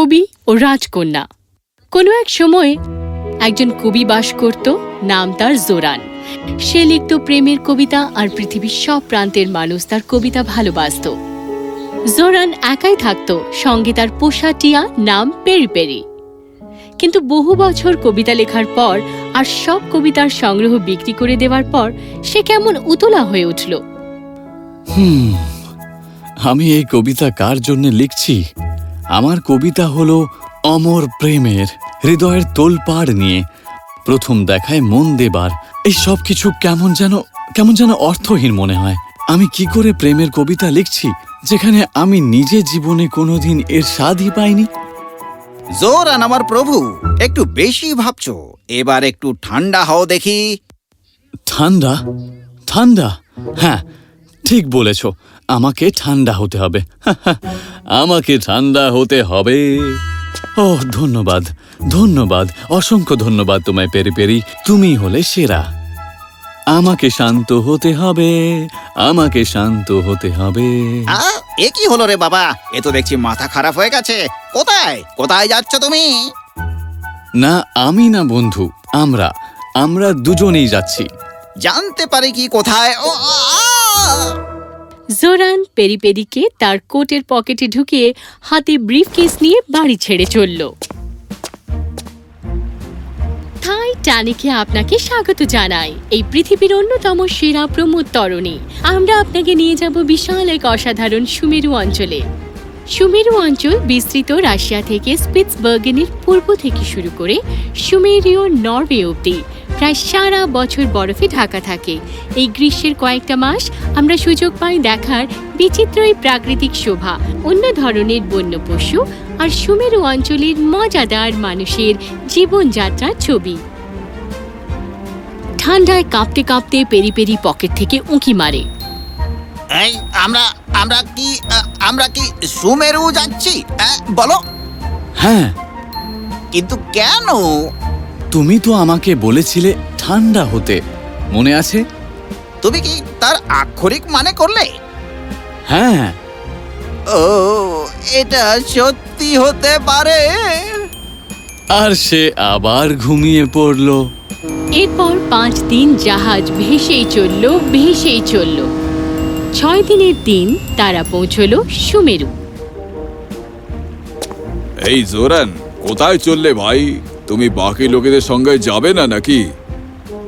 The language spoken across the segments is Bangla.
কবি ও রাজকন্যা। কোনো এক সময় একজন কবি বাস করত, নাম তার জোরান। সে লিখত প্রেমের কবিতা আর পৃথিবীর সব প্রান্তের মানুষ তার কবিতা ভালোবাসত। জোরান একাই থাকত, সঙ্গে তার পোষা টিয়া নাম পেরি পেরি। কিন্তু বহু বছর কবিতা লেখার পর আর সব কবিতার সংগ্রহ বিক্রি করে দেওয়ার পর সে কেমন উতলা হয়ে উঠল। আমি এই কবিতা কার জন্য লিখছি? আমার কবিতা হলো অমর প্রেমের হৃদয়ের তোলপাড় নিয়ে। প্রথম দেখায় মন দেবার। এই সব কিছু কেমন যেন কেমন যেন অর্থহীন মনে হয়। আমি কি করে প্রেমের কবিতা লিখছি যেখানে আমি নিজে জীবনে কোনোদিন এর স্বাদই পাইনি? জোরান আমার প্রভু একটু বেশি ভাবছ। এবার একটু ঠান্ডা হও দেখি। ঠান্ডা? ঠান্ডা? হ্যাঁ ঠিক বলেছ। আমাকে ঠান্ডা হতে হবে। আমাকে ঠান্ডা হতে হবে। ও ধন্যবাদ ধন্যবাদ অসংখ্য ধন্যবাদ তোমায় পেরি পেরি। তুমি হলে সেরা। আমাকে শান্ত হতে হবে আমাকে শান্ত হতে হবে। এ কি হলো রে বাবা? এ তো দেখছি মাথা খারাপ হয়ে গেছে। কোথায়? কোথায় যাচ্ছ তুমি? না আমি না বন্ধু আমরা আমরা দুজনেই যাচ্ছি। জানতে পারি কি কোথায়। ও আ, আ! পেরি পেরিকে তার কোটের পকেটে ঢুকিয়ে হাতে ব্রিফকেস নিয়ে বাড়ি ছেড়ে চলল। থাই টানিকে আপনাকে স্বাগত জানাই। এই পৃথিবীর অন্যতম সেরা প্রমোদ তরণী। আমরা আপনাকে নিয়ে যাব বিশাল এক অসাধারণ সুমেরু অঞ্চলে। সুমেরু অঞ্চল বিস্তৃত রাশিয়া থেকে স্পিটসবার্গেনের পূর্ব থেকে শুরু করে সুমেরীয় নরওয়ে অবধি। প্রায় সারা বছর বরফে ঢাকা থাকে। এই গ্রীষ্মের কয়েকটা মাস আমরা সুযোগ পাই দেখার বিচিত্র এই প্রাকৃতিক শোভা অন্য ধরনের বন্য পশু আর সুমেরু অঞ্চলের মজাদার মানুষের জীবনযাত্রার ছবি। ঠান্ডায় কাঁপতে কাঁপতে পেরি পেরি পকেট থেকে উঁকি মারে। এই আমরা আমরা কি আমরা কি সুমেরু যাচ্ছি? বলো। হ্যাঁ। কিন্তু কেন? তুমি তো আমাকে বলেছিলে ঠান্ডা হতে। মনে আছে? তুমি কি তার আক্ষরিক মানে করলে? হ্যাঁ। ও এটা সত্যি হতে পারে। আর সে আবার ঘুমিয়ে পড়ল। এরপর পাঁচ দিন জাহাজ ভেসেই চলল ভেসেই চলল। ছয় দিনের দিন তারা পৌঁছল সুমেরু। এই জোরান কোথায় চললে ভাই? তুমি বাকি লোকেদের সঙ্গে যাবে না নাকি?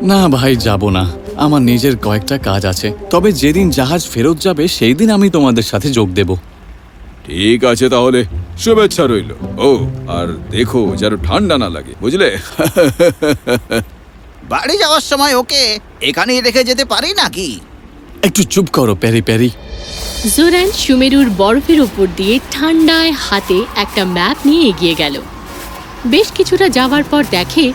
না ভাই যাব না। আমার নিজের কয়েকটা কাজ আছে। তবে যেদিন জাহাজ ফেরত যাবে সেই দিন আমি তোমাদের সাথে যোগ দেব। ঠিক আছে তাহলে শুভেচ্ছা রইল। ও আর দেখো যেন ঠান্ডা না লাগে বুঝলে? বাড়ি যাওয়ার সময় ওকে এখানেই রেখে যেতে পারি নাকি? একটু চুপ করো প্যারি প্যারি। জোরান সুমেরুর বরফের উপর দিয়ে ঠান্ডায় হাতে একটা ম্যাপ নিয়ে এগিয়ে গেল। বেশ কিছুটা যাওয়ার পর দেখে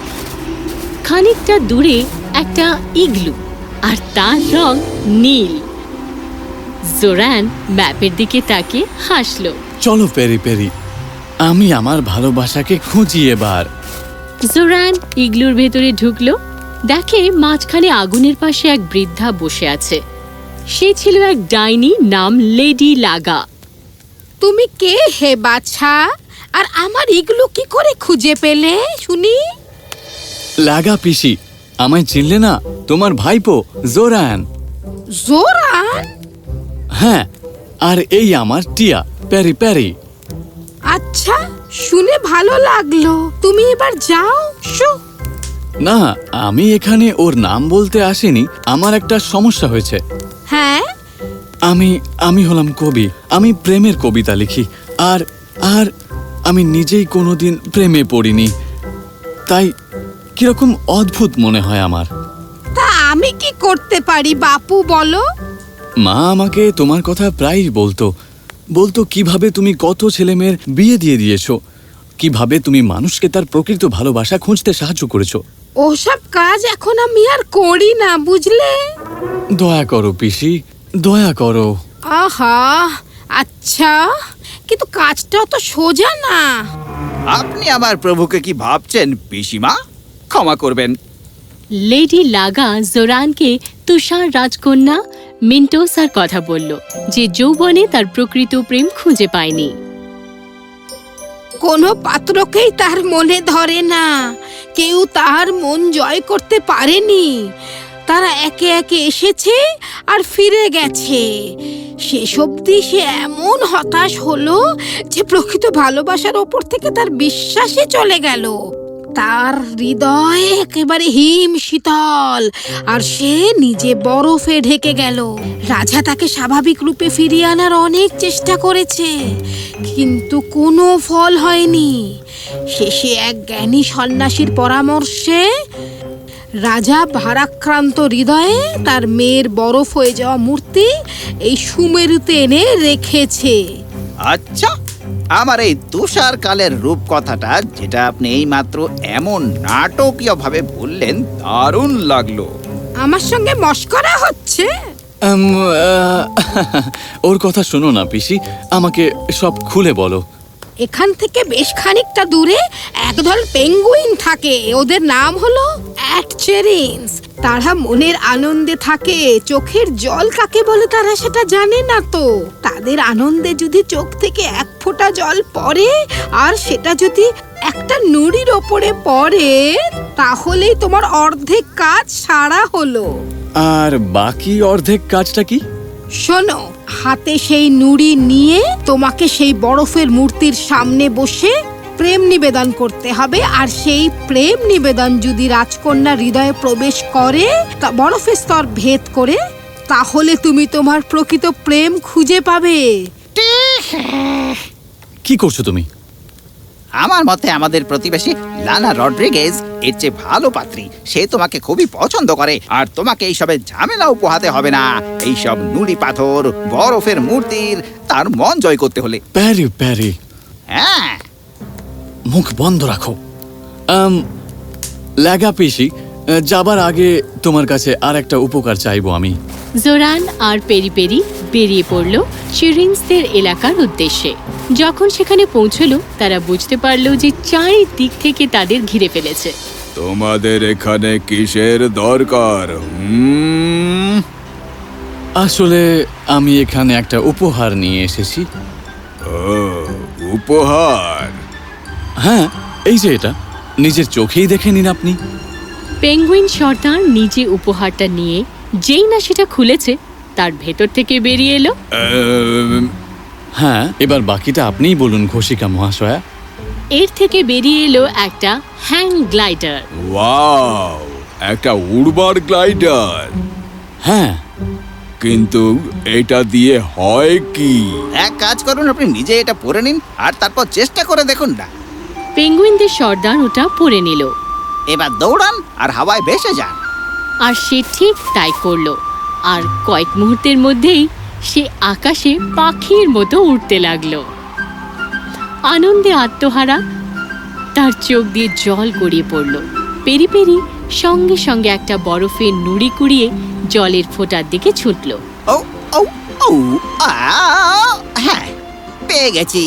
খানিকটা দূরে একটা ইগলু আর তার রং নীল। জোরান ম্যাপের দিকে তাকে হাসলো। চলো প্যারি প্যারি আমি আমার ভালোবাসাকে খুঁজি এবার। জোরান ইগলুর ভেতরে ঢুকলো দেখে মাঝখানে আগুনের পাশে এক বৃদ্ধা বসে আছে। সে ছিল এক ডাইনি নাম লেডি লাগা। তুমি কে হে বাছা? আর আমার এগুলো কি করে খুঁজে পেলে শুনি? লাগা পিসি আমায় চিনলে না তোমার ভাইপো জোরান। জোরান? হ্যাঁ আর এই আমার টিয়া প্যারি প্যারি। আচ্ছা শুনে ভালো লাগল। তুমি এবার যাও শো। না আমি এখানে ওর নাম বলতে আসিনি আমার একটা সমস্যা হয়েছে। হ্যাঁ? আমি আমি হলাম কবি আমি প্রেমের কবিতা লিখি আর আর আমি নিজেই কোনোদিন প্রেমে পড়িনি। তাই কীরকম অদ্ভুত মনে হয় আমার। তা আমি কি করতে পারি বাপু বলো? মা আমাকে তোমার কথা প্রায়ই বলতো। বলতো কীভাবে তুমি কত ছেলেমেয়ের বিয়ে দিয়ে দিয়েছ? কীভাবে তুমি মানুষকে তার প্রকৃত ভালোবাসা খুঁজতে সাহায্য করেছ? ওসব কাজ এখন আমি আর করি না বুঝলে? দয়া করো পিসি দয়া করো। আহা আচ্ছা। কিন্তু কাজটা তো সোজা না। আপনি আমার প্রভুকে কি ভাবছেন পিসিমা? ক্ষমা করবেন। লেডি লাগা জোরানকে তুষার রাজকন্যা মিন্টোসার কথা বলল যে যৌবনে তার প্রকৃত প্রেম খুঁজে পায়নি। কোনো পাত্রকেই তার মনে ধরে না। কেউ তার মন জয় করতে পারেনি। তারা একে একে এসেছে আর ফিরে গেছে। শেষ অবধি সে এমন হতাশ হলো যে প্রকৃত ভালোবাসার ওপর থেকে তার বিশ্বাসে চলে গেল। তার হৃদয় একেবারে হিম শীতল আর সে নিজে বরফে ঢেকে গেল। রাজা তাকে স্বাভাবিক রূপে ফিরিয়ে আনার অনেক চেষ্টা করেছে, কিন্তু কোনো ফল হয়নি। শেষে এক জ্ঞানী সন্ন্যাসীর পরামর্শে রাজা ভারাক্রান্ত হৃদয়ে তার মেয়ের বরফ হয়ে যাওয়া মূর্তি এই সুমেরুতে এনে রেখেছে। আচ্ছা আমার এই তুষার কালের রূপকথাটা যেটা আপনি এইমাত্র এমন নাটকীয় ভাবে বললেন দারুণ লাগল। আমার সঙ্গে মস্করা হচ্ছে? আম, ওর কথা শোনো না পিসি। আমাকে সব খুলে বলো। এখান থেকে বেশ খানিকটা দূরে একদল পেঙ্গুইন থাকে। ওদের নাম হলো অ্যাটচেরিনস তারা মনের আনন্দে থাকে। চোখের জল কাকে বলে তারা সেটা জানে না তো। তাদের আনন্দে যদি চোখ থেকে এক ফোঁটা জল পড়ে আর সেটা যদি একটা নুড়ির ওপরে পড়ে তাহলেই তোমার অর্ধেক কাজ সারা হলো। আর বাকি অর্ধেক কাজটা কি? শোনো হাতে সেই নুড়ি নিয়ে তোমাকে সেই বরফের মূর্তির সামনে বসে প্রেম নিবেদন করতে হবে। আর সেই প্রেম নিবেদন যদি রাজকন্যা হৃদয়ে প্রবেশ করে তা বরফের স্তর ভেদ করে তাহলে তুমি তোমার প্রকৃত প্রেম খুঁজে পাবে। কি করছ তুমি? আমার মতে আমাদের প্রতিবেশী লানা রড্রিগেজ এর চেয়ে ভালো পাত্রী। সে তোমাকে খুবই পছন্দ করে আর তোমাকে এইসবের ঝামেলাও পোহাতে হবে না। এইসব নুড়ি পাথর বরফের মূর্তির তার মন জয় করতে হলে। প্যারি প্যারি। হ্যাঁ। মুখ বন্ধ রাখো। আম, লাগা পিসি যাবার আগে তোমার কাছে আর একটা উপকার চাইব আমি। জোরান আর পেরি পেরি বেরিয়ে পড়ল। চিরিংসদের এলাকার উদ্দেশ্যে। যখন সেখানে পৌঁছলো তারা বুঝতে পারল যে চারিদিক থেকে তাদের ঘিরে ফেলেছে। তোমাদের এখানে কিসের দরকার হুম? আসলে আমি এখানে একটা উপহার নিয়ে এসেছি। ও উপহার? হ্যাঁ এই যে এটা। নিজের চোখেই দেখে নিন আপনি। পেঙ্গুইন সর্দার নিজে উপহারটা নিয়ে যেই না সেটা খুলেছে তার ভেতর থেকে বেরিয়ে এলো। হ্যাঁ এবার বাকিটা আপনিই বলুন ঘোষিকা মহাশয়া। এর থেকে বেরিয়ে এলো একটা হ্যাং গ্লাইডার। ওয়াও একটা উড়বার গ্লাইডার। হ্যাঁ। কিন্তু এটা দিয়ে হয় কি? এক কাজ করুন আপনি নিজে এটা পরে নিন আর তারপর চেষ্টা করে দেখুন না। পেঙ্গুইনদের সর্দার ওটা পরে নিল। এবার দৌড়ান আর হাওয়ায় ভেসে যান। আর সে ঠিক তাই করল। আর কয়েক মুহূর্তের মধ্যেই সে আকাশে পাখির মতো উঠতে লাগল। আনন্দে আত্মহারা তার চোখ দিয়ে জল গড়িয়ে পড়ল। পেরি পেরি সঙ্গে সঙ্গে একটা বরফের নুড়ি কুড়িয়ে জলের ফোঁটার দিকে ছুটল। হ্যাঁ পেয়ে গেছি।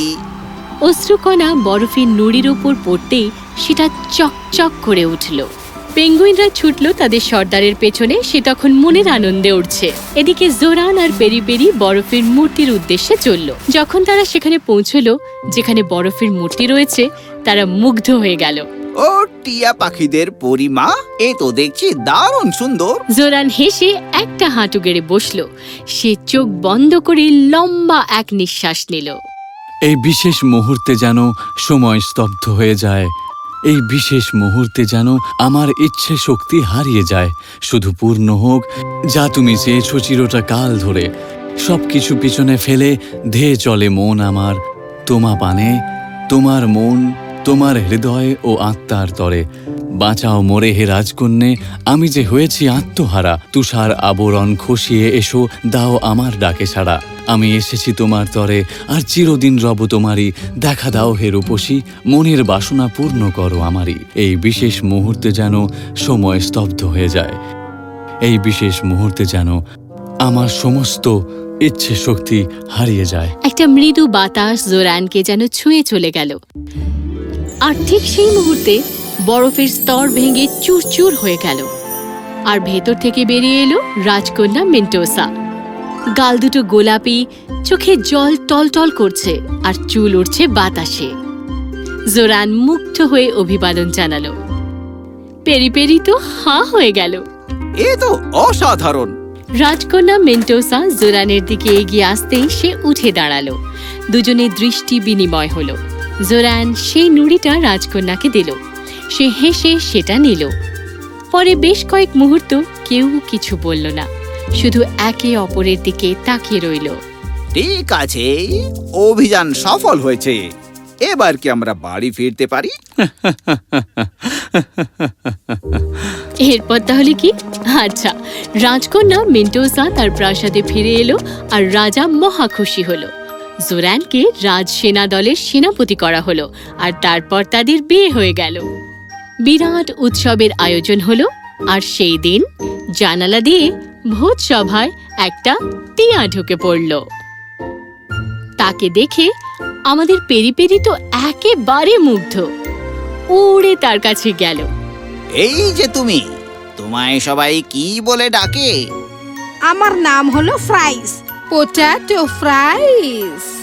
অশ্রুকণা বরফের নুড়ির ওপর পড়তেই সেটা চকচক করে উঠল। পেঙ্গুইনরা ছুটল তাদের সর্দারের পেছনে সে তখন মনের আনন্দে উঠছে এদিকে জোরান আর পেরি পেরি বরফের মূর্তির উদ্দেশ্যে চলল। যখন তারা সেখানে পৌঁছলো যেখানে বরফের মূর্তি রয়েছে তারা মুগ্ধ হয়ে গেল। ও টিয়া পাখিদের পরিমা এ তো দেখছি দারুণ সুন্দর। জোরান হেসে একটা হাঁটু গেড়ে বসল। সে চোখ বন্ধ করে লম্বা এক নিঃশ্বাস নিল। এই বিশেষ মুহূর্তে যেন সময় স্তব্ধ হয়ে যায়। এই বিশেষ মুহূর্তে যেন আমার ইচ্ছে শক্তি হারিয়ে যায়। শুধু পূর্ণ হোক, যা তুমি চেয়েছো চিরটা কাল ধরে। সব কিছু পিছনে ফেলে ধেয়ে চলে মন আমার। তোমা পানে, তোমার মন, তোমার হৃদয় ও আত্মার তরে। বাঁচাও মোরে হে রাজকন্যে, আমি যে হয়েছি আত্মহারা। তুষার আবরণ খসিয়ে এসো, দাও আমার ডাকে ছাড়া আমি এসেছি তোমার তরে, আর চিরদিন রব তোমারই। দেখা দাও হে রূপসী, মনের বাসনা পূর্ণ করো আমারই। এই বিশেষ মুহূর্তে যেন সময় স্তব্ধ হয়ে যায়। এই বিশেষ মুহূর্তে যেন আমার সমস্ত ইচ্ছে শক্তি হারিয়ে যায়। একটা মৃদু বাতাস জোরানকে যেন ছুঁয়ে চলে গেল। আর ঠিক সেই মুহূর্তে বরফের স্তর ভেঙে চুরচুর হয়ে গেল। আর ভেতর থেকে বেরিয়ে এলো রাজকন্যা মেন্টোসা। গাল দুটো গোলাপি চোখে জল টলটল করছে আর চুল উঠছে বাতাসে। জোরান মুগ্ধ হয়ে অভিবাদন জানালো। পেরি পেরি তো হা হয়ে গেল। এ তো অসাধারণ। রাজকন্যা মেন্টোসা জোরানের দিকে এগিয়ে আসতেই সে উঠে দাঁড়াল। দুজনে দৃষ্টি বিনিময় হলো। জোরান সেই নুড়িটা রাজকন্যাকে দিল। সে হেসে সেটা নিল। পরে বেশ কয়েক মুহূর্ত কেউ কিছু বলল না। শুধু একে অপরের দিকে তাকিয়ে রইল। ঠিক আছে অভিযান সফল হয়েছে। এবার কি আমরা বাড়ি ফিরতে পারি? এরপর তাহলে কি? আচ্ছা রাজকন্যা মেন্টোসা তার প্রাসাদে ফিরে এলো আর রাজা মহা খুশি হলো। জোরানকে রাজ সেনা দলের সেনাপতি করা হলো আর তারপর তাদের বিয়ে হয়ে গেল। বিরাট উৎসবের আয়োজন হলো আর সেই দিন জানালা দিয়ে ভোজ সভায় একটা টিয়া ঢুকে পড়ল। তাকে দেখে আমাদের পেরি পেরি তো একেবারে মুগ্ধ। উড়ে তার কাছে গেল। এই যে তুমি তোমায় সবাই কি বলে ডাকে? আমার নাম হলো ফ্রাইস। পোটাটো ফ্রাইস।